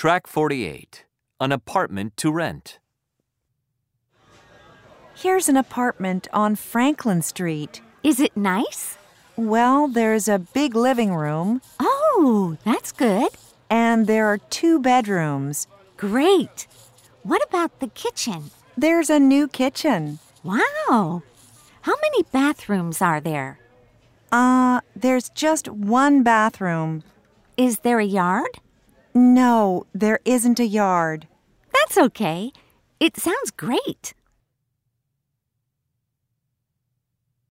Track 48 An apartment to rent. Here's an apartment on Franklin Street. Is it nice? Well, there's a big living room, Oh, that's good. and there are two bedrooms. Great. What about the kitchen? There's a new kitchen. Wow. How many bathrooms are there? Uh, there's just one bathroom. Is there a yard? No, there isn't a yard. That's okay. It sounds great.